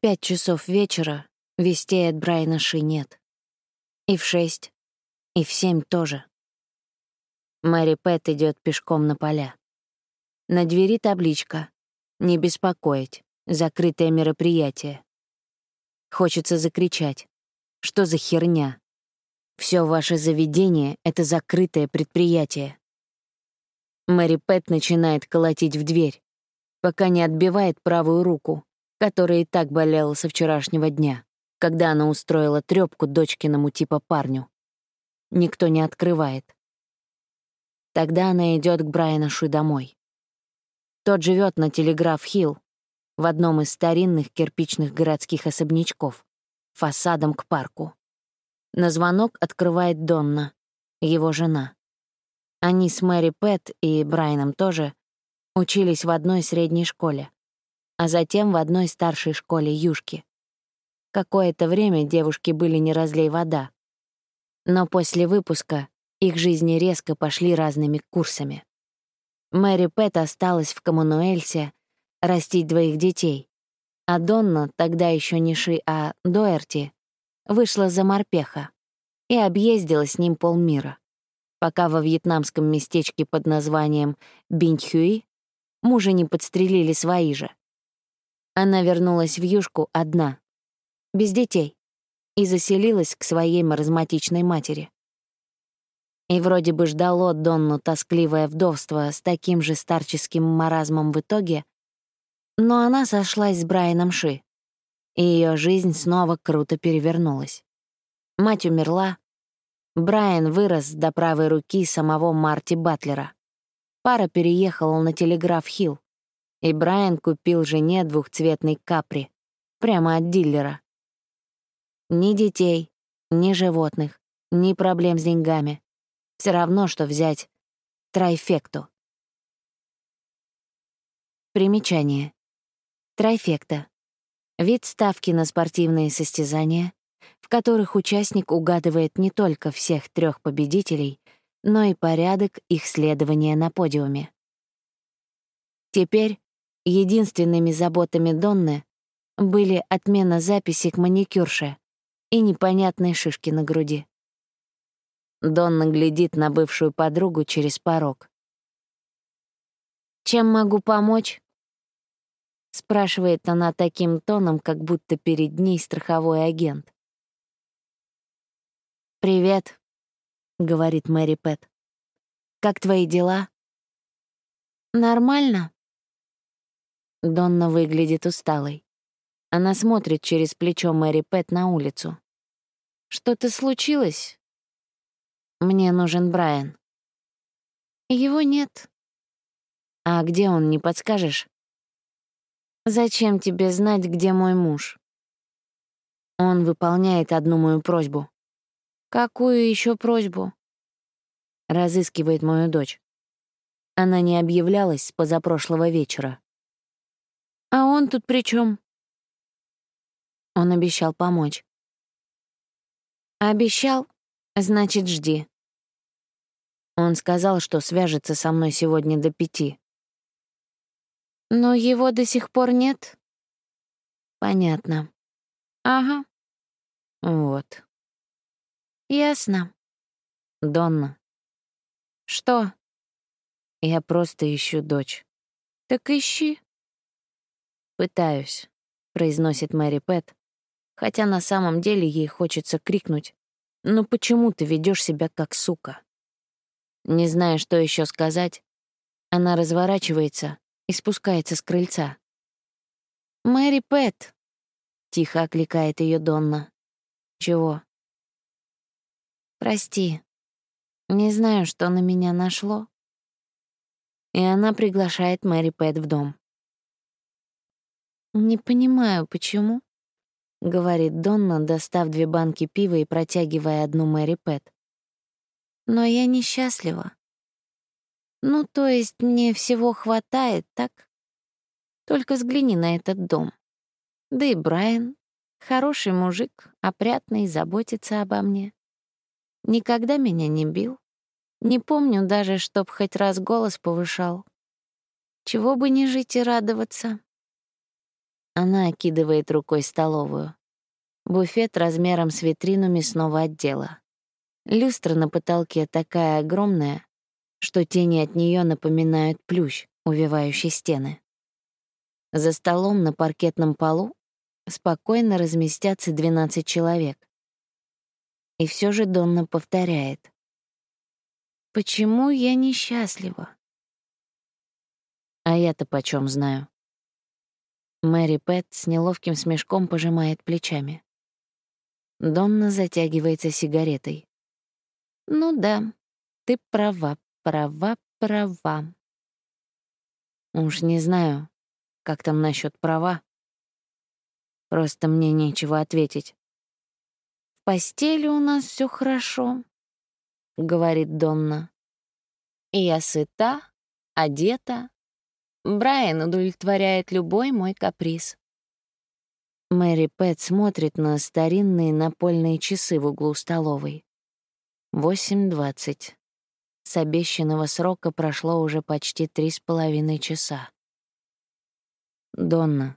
пять часов вечера вестей от Брайана Ши нет. И в шесть, и в семь тоже. Мэри Пэт идет пешком на поля. На двери табличка «Не беспокоить. Закрытое мероприятие». Хочется закричать. Что за херня? Все ваше заведение — это закрытое предприятие. Мэри Пэт начинает колотить в дверь, пока не отбивает правую руку, которая и так болела со вчерашнего дня, когда она устроила трёпку дочкиному типа парню. Никто не открывает. Тогда она идет к Брайаношу домой. Тот живет на Телеграф-Хилл, в одном из старинных кирпичных городских особнячков, фасадом к парку. На звонок открывает Донна, его жена. Они с Мэри Пэт и Брайаном тоже учились в одной средней школе, а затем в одной старшей школе Юшки. Какое-то время девушки были не разлей вода. Но после выпуска их жизни резко пошли разными курсами. Мэри Пэт осталась в Коммануэльсе растить двоих детей, а Донна, тогда еще не Ши, а Доерти, вышла за морпеха и объездила с ним полмира пока во вьетнамском местечке под названием Биньхюи мужа не подстрелили свои же. Она вернулась в Юшку одна, без детей, и заселилась к своей маразматичной матери. И вроде бы ждало Донну тоскливое вдовство с таким же старческим маразмом в итоге, но она сошлась с Брайаном Ши, и ее жизнь снова круто перевернулась. Мать умерла, Брайан вырос до правой руки самого Марти Батлера. Пара переехала на Телеграф-Хилл, и Брайан купил жене двухцветный капри прямо от дилера. Ни детей, ни животных, ни проблем с деньгами. Все равно, что взять трайфекту. Примечание. Трайфекта. Вид ставки на спортивные состязания, в которых участник угадывает не только всех трех победителей, но и порядок их следования на подиуме. Теперь единственными заботами Донны были отмена записи к маникюрше и непонятные шишки на груди. Донна глядит на бывшую подругу через порог. «Чем могу помочь?» — спрашивает она таким тоном, как будто перед ней страховой агент. «Привет», — говорит Мэри Пэт. «Как твои дела?» «Нормально». Донна выглядит усталой. Она смотрит через плечо Мэри Пэт на улицу. «Что-то случилось?» «Мне нужен Брайан». «Его нет». «А где он, не подскажешь?» «Зачем тебе знать, где мой муж?» Он выполняет одну мою просьбу. «Какую еще просьбу?» Разыскивает мою дочь. Она не объявлялась с позапрошлого вечера. «А он тут при чем? Он обещал помочь. «Обещал? Значит, жди». Он сказал, что свяжется со мной сегодня до пяти. «Но его до сих пор нет?» «Понятно». «Ага». «Вот». «Ясно». «Донна». «Что?» «Я просто ищу дочь». «Так ищи». «Пытаюсь», — произносит Мэри Пэт, хотя на самом деле ей хочется крикнуть «Ну почему ты ведешь себя как сука?» Не зная, что еще сказать, она разворачивается и спускается с крыльца. «Мэри Пэт!» — тихо окликает ее Донна. «Чего?» Прости. Не знаю, что на меня нашло. И она приглашает Мэри Пэт в дом. «Не понимаю, почему», — говорит Донна, достав две банки пива и протягивая одну Мэри Пэт. «Но я несчастлива. Ну, то есть мне всего хватает, так? Только взгляни на этот дом. Да и Брайан, хороший мужик, опрятный, заботится обо мне. Никогда меня не бил. Не помню даже, чтоб хоть раз голос повышал. Чего бы не жить и радоваться. Она окидывает рукой столовую. Буфет размером с витрину мясного отдела. Люстра на потолке такая огромная, что тени от нее напоминают плющ, увивающий стены. За столом на паркетном полу спокойно разместятся 12 человек. И все же Донна повторяет. «Почему я несчастлива?» А я-то почем знаю? Мэри Пэт с неловким смешком пожимает плечами. Донна затягивается сигаретой. «Ну да, ты права, права, права». Уж не знаю, как там насчет права. Просто мне нечего ответить. «В постели у нас все хорошо», — говорит Донна. «И я сыта, одета. Брайан удовлетворяет любой мой каприз». Мэри Пэт смотрит на старинные напольные часы в углу столовой. 8.20. С обещанного срока прошло уже почти три с половиной часа. «Донна,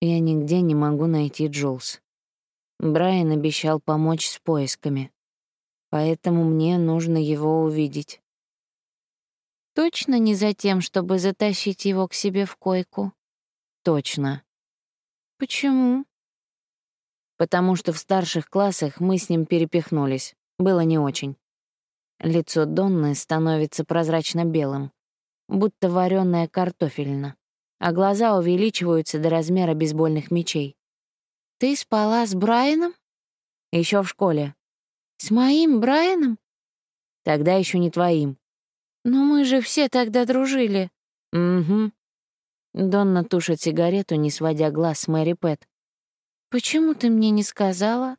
я нигде не могу найти Джулс. Брайан обещал помочь с поисками, поэтому мне нужно его увидеть». «Точно не за тем, чтобы затащить его к себе в койку?» «Точно», «Почему?» «Потому что в старших классах мы с ним перепихнулись. Было не очень». Лицо Донны становится прозрачно-белым, будто вареная картофельна, а глаза увеличиваются до размера бейсбольных мечей. «Ты спала с Брайаном?» Еще в школе. «С моим Брайаном?» «Тогда еще не твоим». «Но мы же все тогда дружили». «Угу. Донна тушит сигарету, не сводя глаз с Мэри Пэт. «Почему ты мне не сказала?»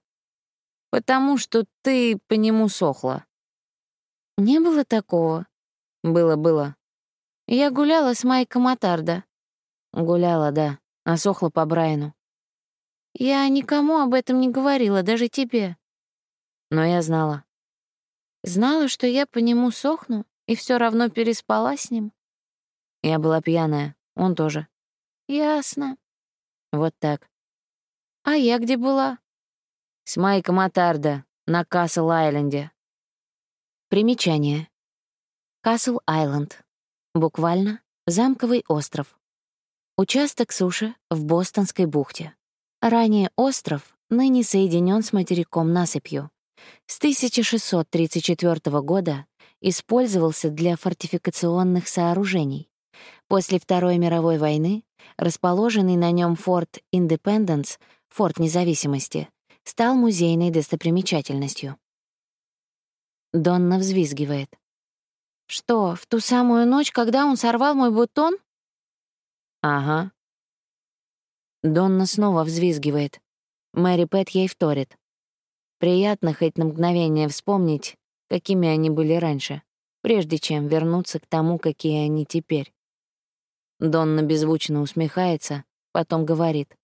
«Потому что ты по нему сохла». «Не было такого?» «Было-было». «Я гуляла с Майком Атарда». «Гуляла, да, а сохла по Брайану». «Я никому об этом не говорила, даже тебе». Но я знала. Знала, что я по нему сохну, и все равно переспала с ним. Я была пьяная. Он тоже. Ясно. Вот так. А я где была? С Майком Атарда на Касл-Айленде. Примечание. Касл-Айленд. Буквально замковый остров. Участок суши в Бостонской бухте. Ранее остров ныне соединен с материком насыпью. С 1634 года использовался для фортификационных сооружений. После Второй мировой войны расположенный на нем форт Индепенденс, форт независимости, стал музейной достопримечательностью. Донна взвизгивает. «Что, в ту самую ночь, когда он сорвал мой бутон?» «Ага». Донна снова взвизгивает. Мэри Пэт ей вторит. Приятно хоть на мгновение вспомнить, какими они были раньше, прежде чем вернуться к тому, какие они теперь. Донна беззвучно усмехается, потом говорит.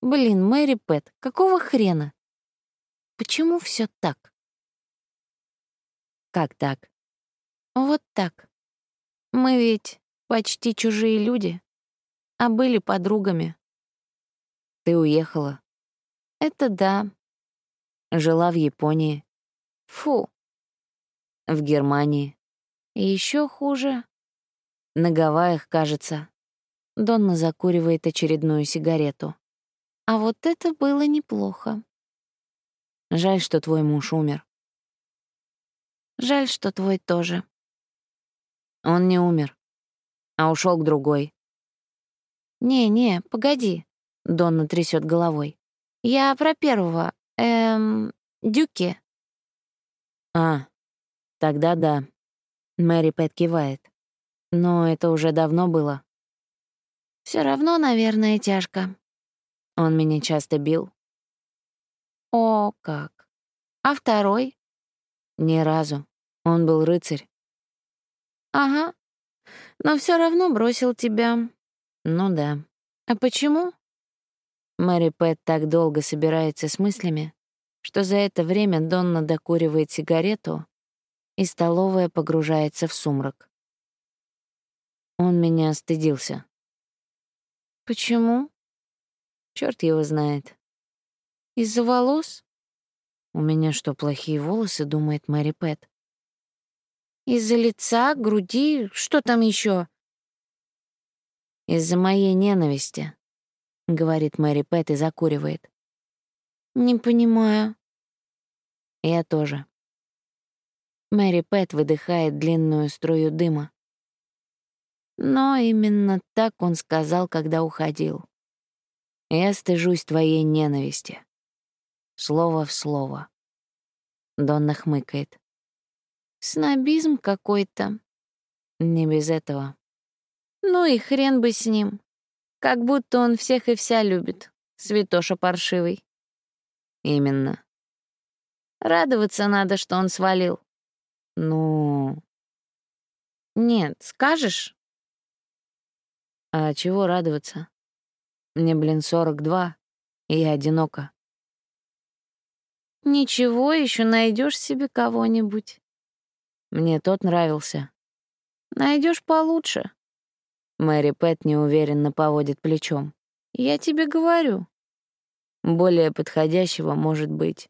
«Блин, Мэри Пэт, какого хрена? Почему все так?» «Как так?» «Вот так. Мы ведь почти чужие люди, а были подругами». «Ты уехала?» «Это да». «Жила в Японии?» «Фу». «В Германии?» еще хуже». На Гавайях, кажется. Донна закуривает очередную сигарету. А вот это было неплохо. Жаль, что твой муж умер. Жаль, что твой тоже. Он не умер, а ушел к другой. «Не-не, погоди», — Донна трясет головой. «Я про первого, эм, Дюки». «А, тогда да». Мэри Пэт кивает. Но это уже давно было. Все равно, наверное, тяжко. Он меня часто бил. О, как. А второй? Ни разу. Он был рыцарь. Ага. Но все равно бросил тебя. Ну да. А почему? Мэри Пэт так долго собирается с мыслями, что за это время Донна докуривает сигарету, и столовая погружается в сумрак. Он меня стыдился. Почему? Черт его знает. Из-за волос? У меня что, плохие волосы, думает Мэри Пэт. Из-за лица, груди, что там еще? Из-за моей ненависти, говорит Мэри Пэт и закуривает. Не понимаю. Я тоже. Мэри Пэт выдыхает длинную струю дыма. Но именно так он сказал, когда уходил. Я стыжусь твоей ненависти. Слово в слово. Донна хмыкает. Снобизм какой-то. Не без этого. Ну и хрен бы с ним. Как будто он всех и вся любит. Святоша паршивый. Именно. Радоваться надо, что он свалил. Ну... Нет, скажешь? А чего радоваться? Мне, блин, 42, и я одинока. Ничего, еще найдешь себе кого-нибудь. Мне тот нравился. Найдешь получше. Мэри Пэт неуверенно поводит плечом. Я тебе говорю. Более подходящего может быть,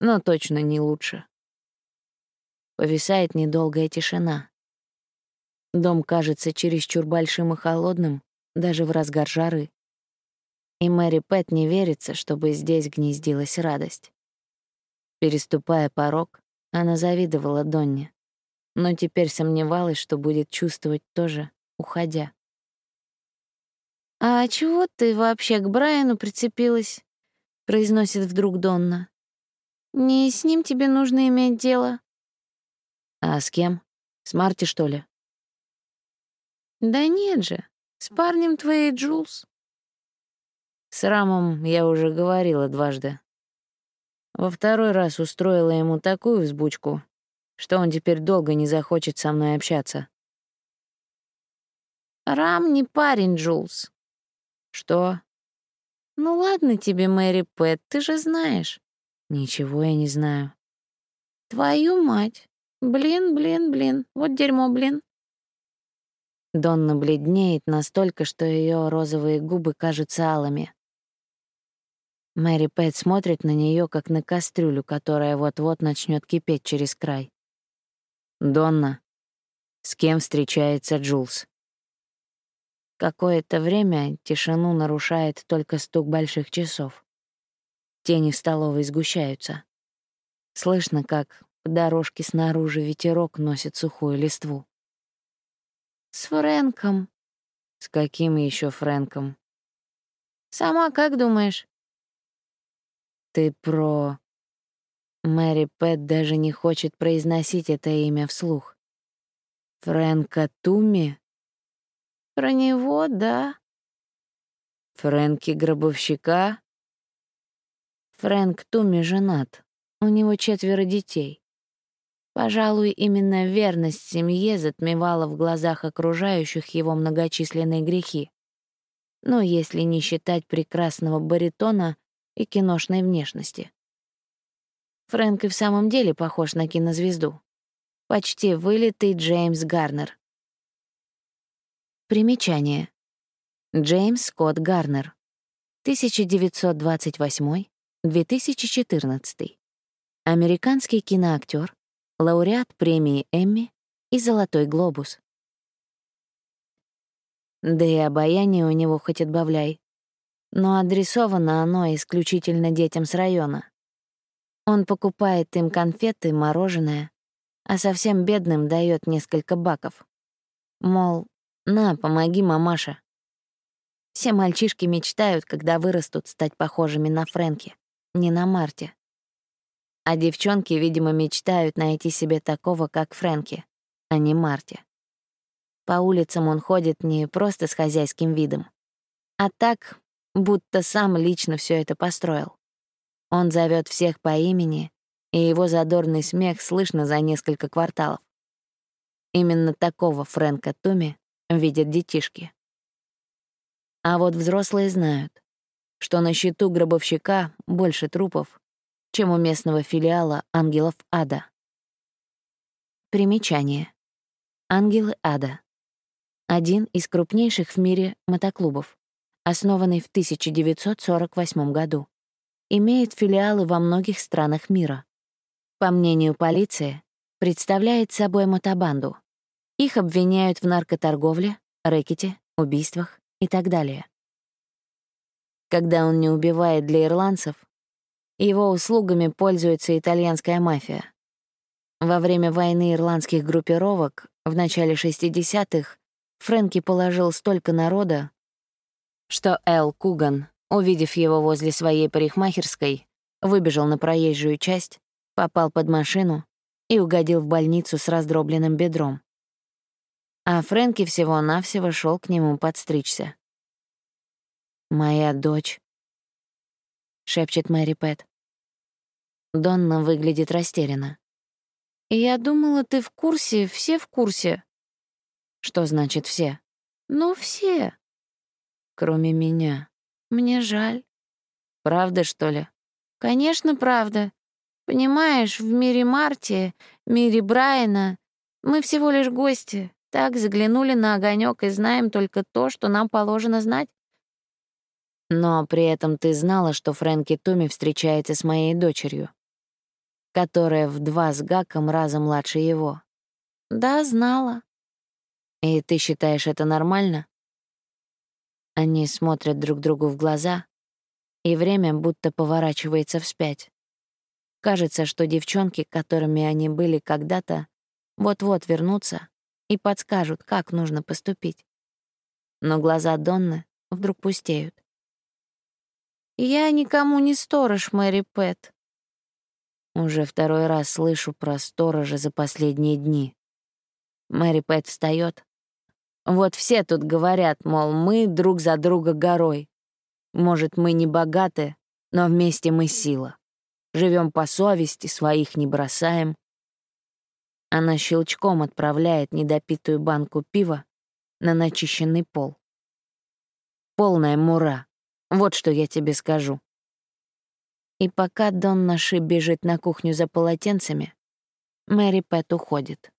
но точно не лучше. Повисает недолгая тишина. Дом кажется чересчур большим и холодным, даже в разгар жары. И Мэри Пэт не верится, чтобы здесь гнездилась радость. Переступая порог, она завидовала Донне, но теперь сомневалась, что будет чувствовать тоже, уходя. «А чего ты вообще к Брайану прицепилась?» — произносит вдруг Донна. «Не с ним тебе нужно иметь дело». «А с кем? С Марти, что ли?» «Да нет же, с парнем твоей Джулс». С Рамом я уже говорила дважды. Во второй раз устроила ему такую взбучку, что он теперь долго не захочет со мной общаться. «Рам не парень, Джулс». «Что?» «Ну ладно тебе, Мэри Пэт, ты же знаешь». «Ничего я не знаю». «Твою мать! Блин, блин, блин, вот дерьмо, блин». Донна бледнеет настолько, что ее розовые губы кажутся алыми. Мэри Пэт смотрит на нее, как на кастрюлю, которая вот-вот начнет кипеть через край. «Донна, с кем встречается Джулс?» Какое-то время тишину нарушает только стук больших часов. Тени в столовой сгущаются. Слышно, как по дорожке снаружи ветерок носит сухую листву. «С Фрэнком». «С каким еще Фрэнком?» «Сама как думаешь?» Ты про... Мэри Пэт даже не хочет произносить это имя вслух. Фрэнка Туми? Про него, да. Фрэнки Гробовщика? Фрэнк Туми женат. У него четверо детей. Пожалуй, именно верность семье затмевала в глазах окружающих его многочисленные грехи. Но если не считать прекрасного баритона и киношной внешности. Фрэнк и в самом деле похож на кинозвезду. Почти вылитый Джеймс Гарнер. Примечание. Джеймс Скотт Гарнер. 1928-2014. Американский киноактер, лауреат премии Эмми и «Золотой глобус». Да и обаяние у него хоть отбавляй но адресовано оно исключительно детям с района. Он покупает им конфеты, мороженое, а совсем бедным дает несколько баков. Мол, на, помоги, мамаша. Все мальчишки мечтают, когда вырастут, стать похожими на Фрэнки, не на Марте. А девчонки, видимо, мечтают найти себе такого, как Фрэнки, а не Марти. По улицам он ходит не просто с хозяйским видом, а так, будто сам лично все это построил. Он зовет всех по имени, и его задорный смех слышно за несколько кварталов. Именно такого Фрэнка Туми видят детишки. А вот взрослые знают, что на счету гробовщика больше трупов, чем у местного филиала «Ангелов Ада». Примечание. «Ангелы Ада» — один из крупнейших в мире мотоклубов основанный в 1948 году. Имеет филиалы во многих странах мира. По мнению полиции, представляет собой мотобанду. Их обвиняют в наркоторговле, рэкете, убийствах и так далее. Когда он не убивает для ирландцев, его услугами пользуется итальянская мафия. Во время войны ирландских группировок в начале 60-х Фрэнки положил столько народа, что Эл Куган, увидев его возле своей парикмахерской, выбежал на проезжую часть, попал под машину и угодил в больницу с раздробленным бедром. А Фрэнки всего-навсего шел к нему подстричься. «Моя дочь», — шепчет Мэри Пэт. Донна выглядит растерянно. «Я думала, ты в курсе, все в курсе». «Что значит «все»?» «Ну, все». «Кроме меня. Мне жаль». «Правда, что ли?» «Конечно, правда. Понимаешь, в мире Марти, мире Брайана мы всего лишь гости. Так заглянули на огонек и знаем только то, что нам положено знать. Но при этом ты знала, что Фрэнки Туми встречается с моей дочерью, которая в два с Гаком раза младше его. Да, знала. И ты считаешь это нормально? Они смотрят друг другу в глаза, и время будто поворачивается вспять. Кажется, что девчонки, которыми они были когда-то, вот-вот вернутся и подскажут, как нужно поступить. Но глаза Донны вдруг пустеют. «Я никому не сторож, Мэри Пэт». Уже второй раз слышу про сторожа за последние дни. Мэри Пэт встает. Вот все тут говорят, мол, мы друг за друга горой. Может, мы не богаты, но вместе мы сила. Живем по совести, своих не бросаем. Она щелчком отправляет недопитую банку пива на начищенный пол. Полная мура. Вот что я тебе скажу. И пока Дон Наши бежит на кухню за полотенцами, Мэри Пэт уходит.